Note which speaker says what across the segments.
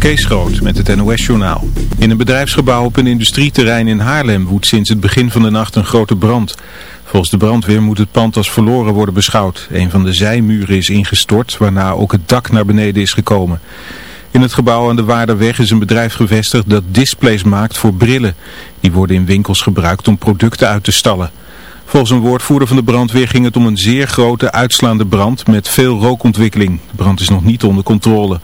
Speaker 1: Kees met het NOS-journaal. In een bedrijfsgebouw op een industrieterrein in Haarlem woedt sinds het begin van de nacht een grote brand. Volgens de brandweer moet het pand als verloren worden beschouwd. Een van de zijmuren is ingestort, waarna ook het dak naar beneden is gekomen. In het gebouw aan de Waarderweg is een bedrijf gevestigd dat displays maakt voor brillen. Die worden in winkels gebruikt om producten uit te stallen. Volgens een woordvoerder van de brandweer ging het om een zeer grote uitslaande brand met veel rookontwikkeling. De brand is nog niet onder controle.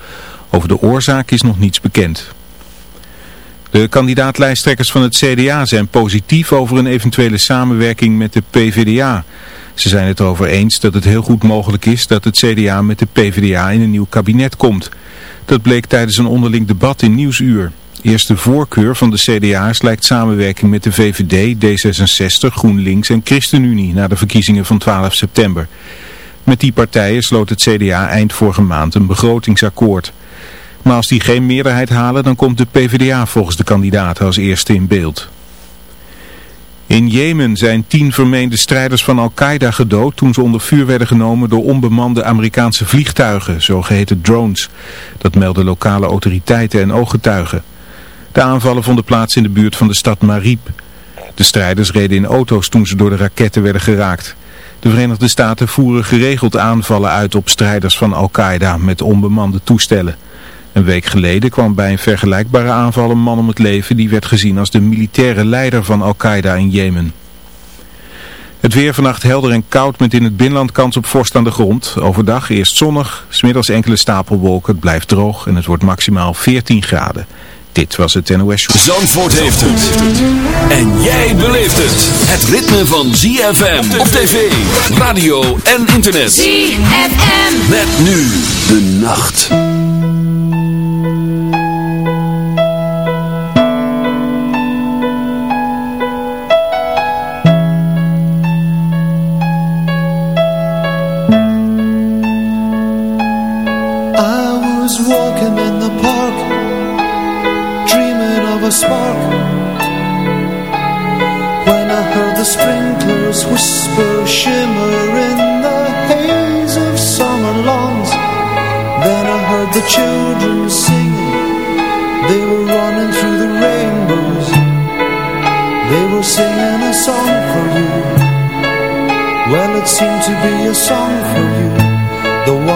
Speaker 1: Over de oorzaak is nog niets bekend. De kandidaatlijsttrekkers van het CDA zijn positief over een eventuele samenwerking met de PvdA. Ze zijn het erover eens dat het heel goed mogelijk is dat het CDA met de PvdA in een nieuw kabinet komt. Dat bleek tijdens een onderling debat in Nieuwsuur. Eerste voorkeur van de CDA's lijkt samenwerking met de VVD, D66, GroenLinks en ChristenUnie na de verkiezingen van 12 september. Met die partijen sloot het CDA eind vorige maand een begrotingsakkoord. Maar als die geen meerderheid halen, dan komt de PvdA volgens de kandidaten als eerste in beeld. In Jemen zijn tien vermeende strijders van Al-Qaeda gedood toen ze onder vuur werden genomen door onbemande Amerikaanse vliegtuigen, zogeheten drones. Dat melden lokale autoriteiten en ooggetuigen. De aanvallen vonden plaats in de buurt van de stad Marib. De strijders reden in auto's toen ze door de raketten werden geraakt. De Verenigde Staten voeren geregeld aanvallen uit op strijders van Al-Qaeda met onbemande toestellen. Een week geleden kwam bij een vergelijkbare aanval een man om het leven die werd gezien als de militaire leider van Al-Qaeda in Jemen. Het weer vannacht helder en koud met in het binnenland kans op vorst aan de grond. Overdag eerst zonnig, smiddags enkele stapelwolken, het blijft droog en het wordt maximaal 14 graden. Dit was het NOS Show.
Speaker 2: Zandvoort heeft het. En jij beleeft het. Het ritme van ZFM op tv, radio en internet.
Speaker 3: ZFM.
Speaker 2: Met nu de nacht.
Speaker 4: Children singing. They were running through the rainbows. They were singing a song for you. Well it seemed to be a song for you. The one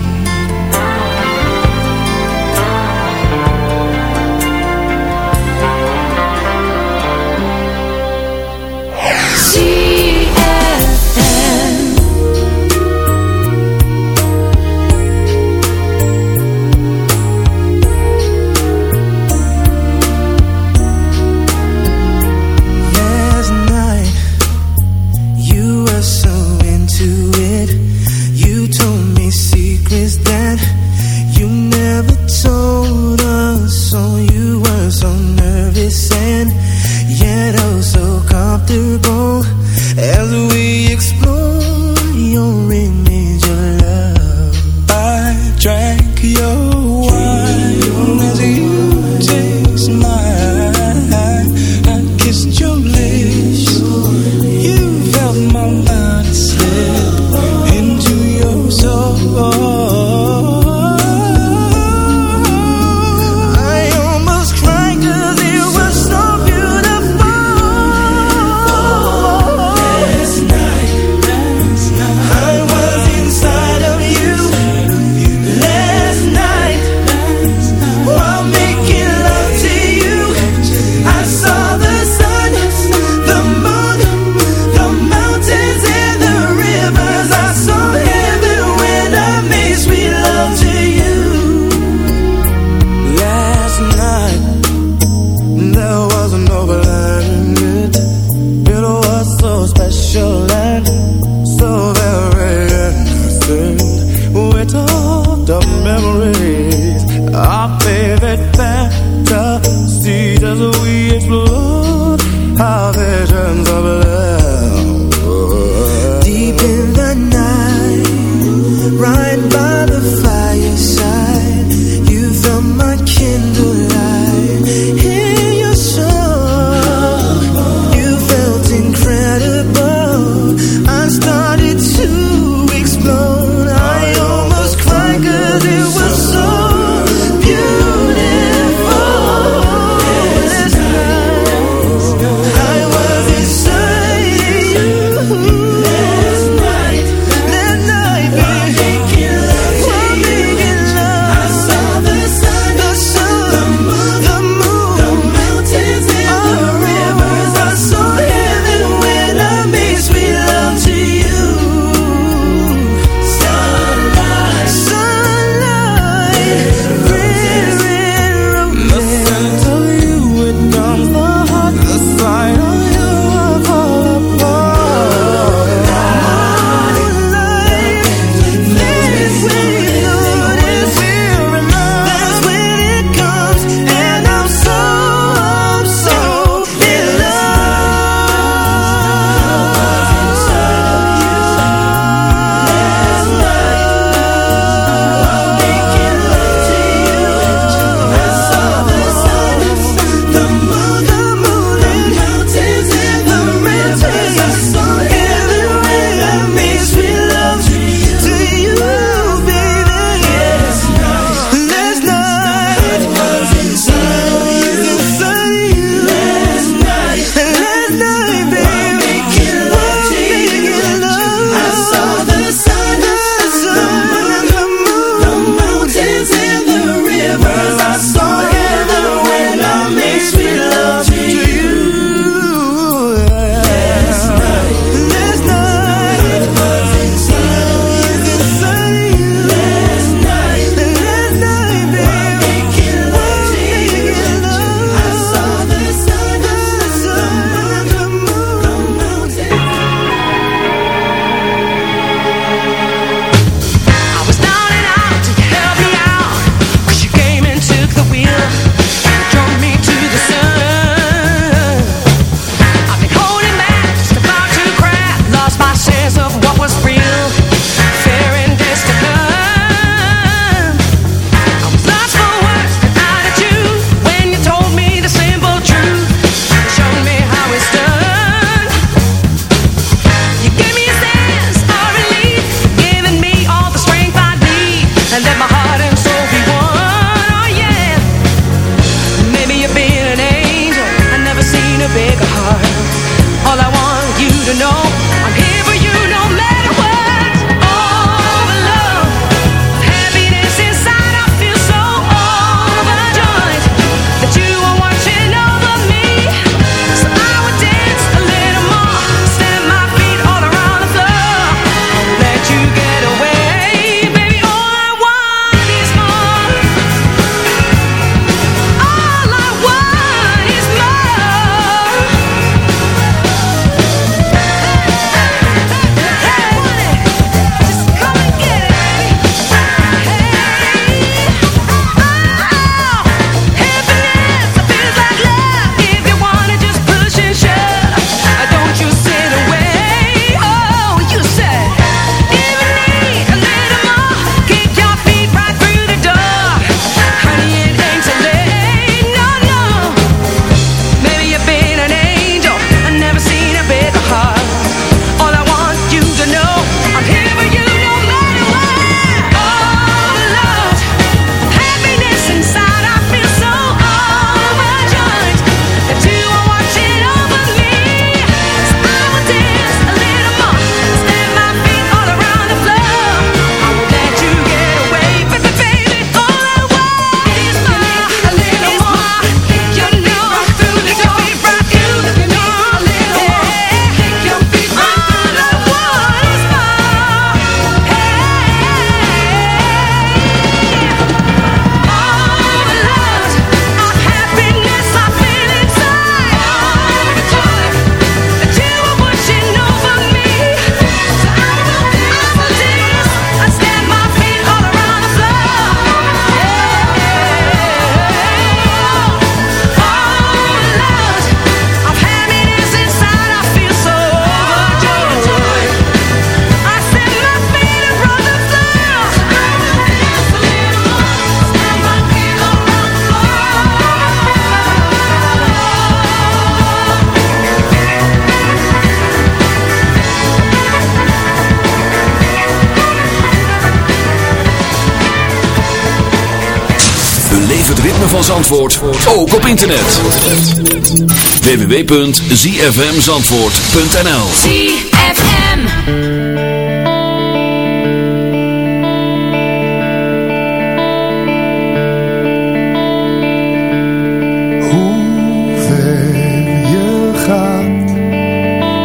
Speaker 2: Zandvoort ook op internet.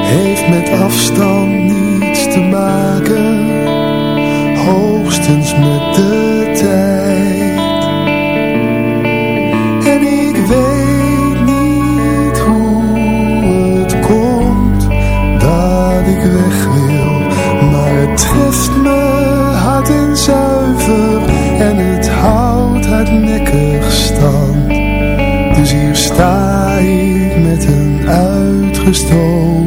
Speaker 4: heeft met afstand niets te maken, hoogstens met de tijd.
Speaker 5: gestolen.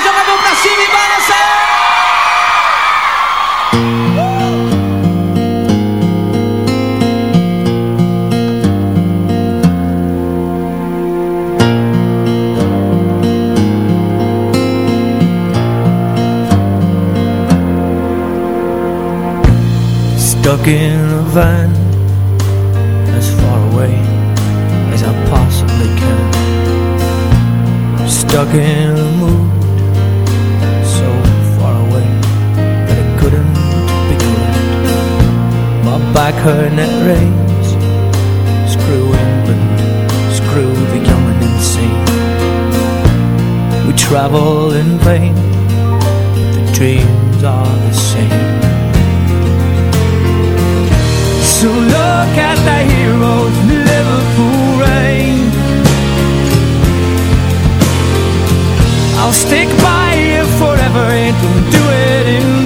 Speaker 5: jogador pra cima e
Speaker 6: Stuck in a van as far away as I possibly can. Stuck in back her net rays, Screw England, screw the young and insane. We travel in vain, but the dreams are the same. So look at the heroes in Liverpool rain I'll stick by you forever and do it in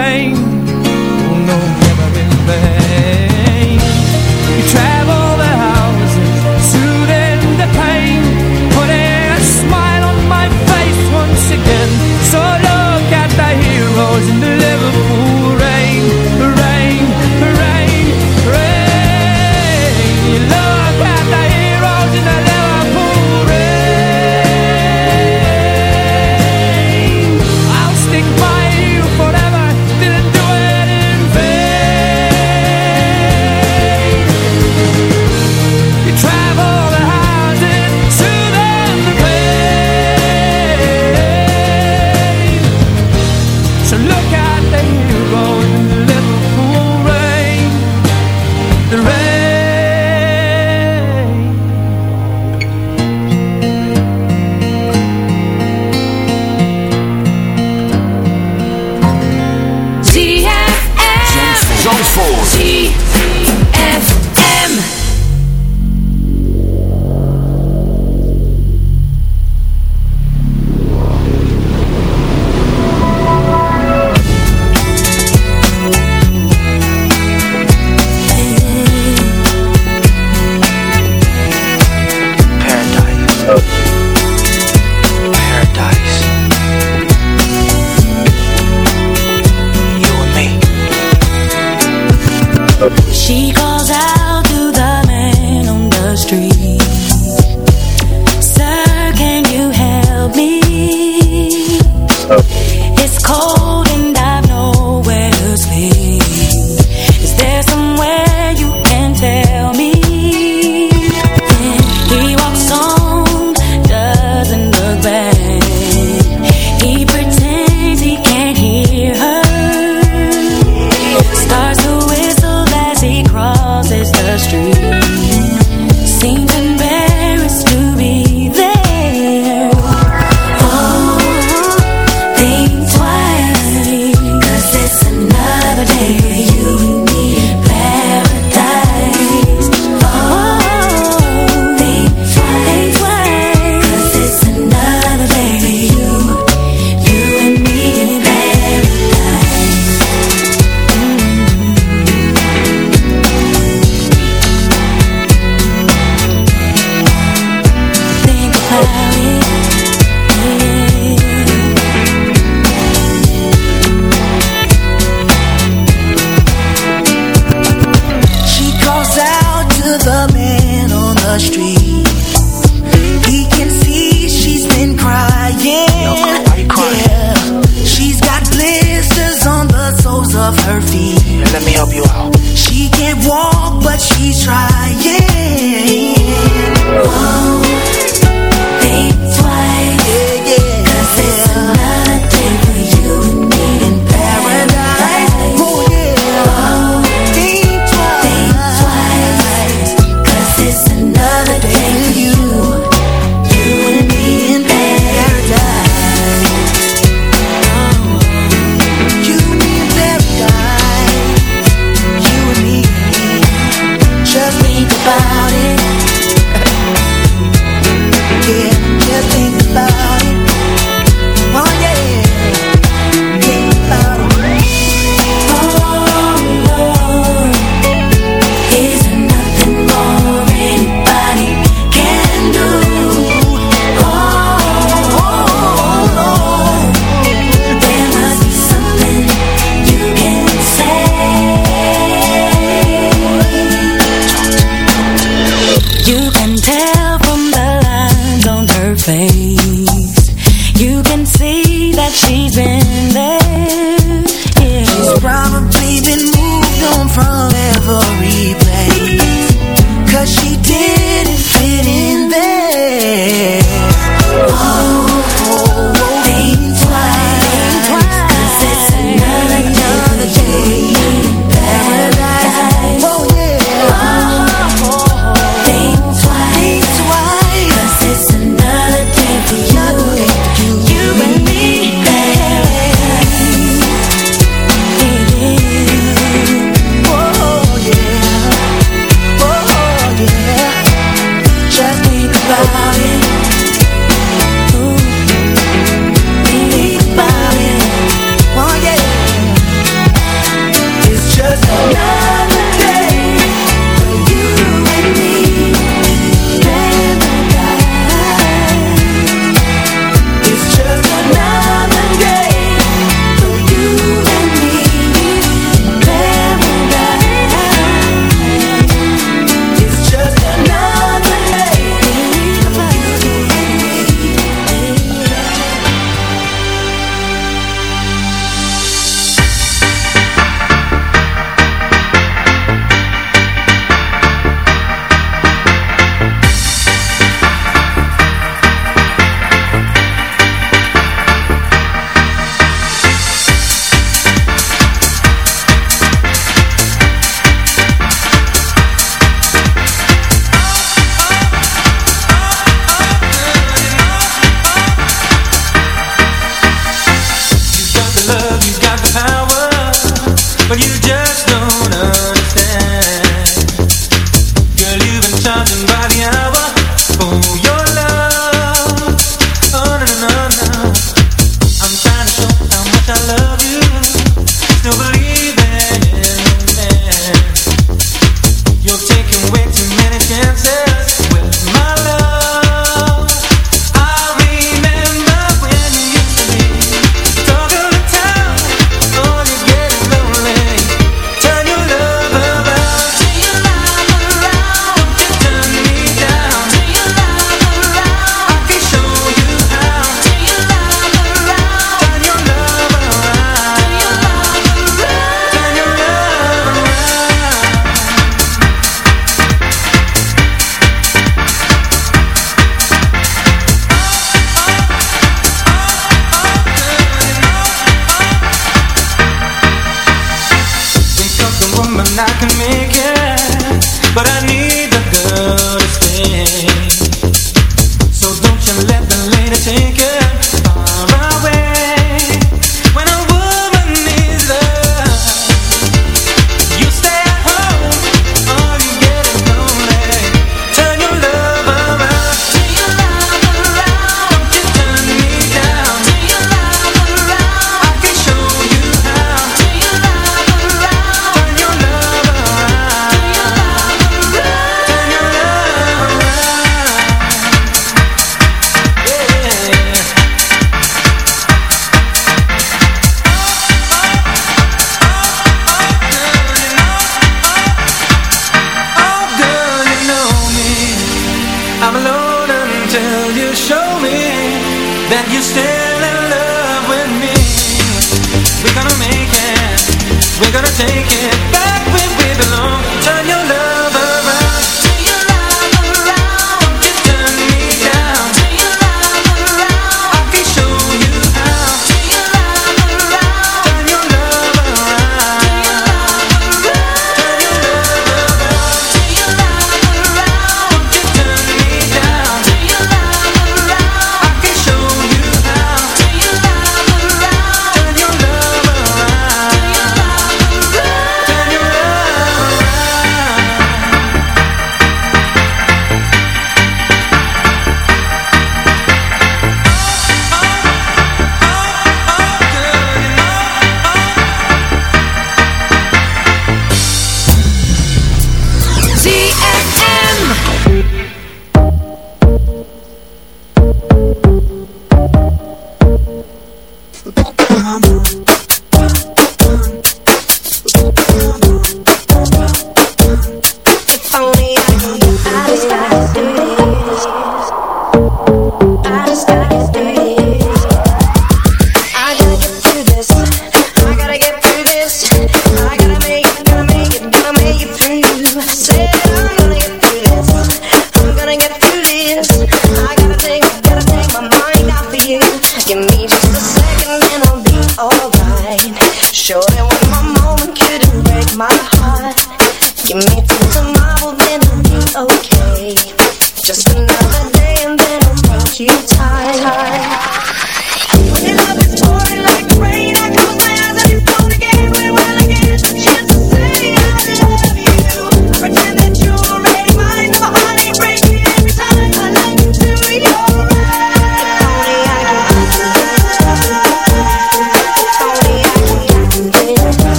Speaker 7: We're gonna make it, we're gonna take it back where we belong.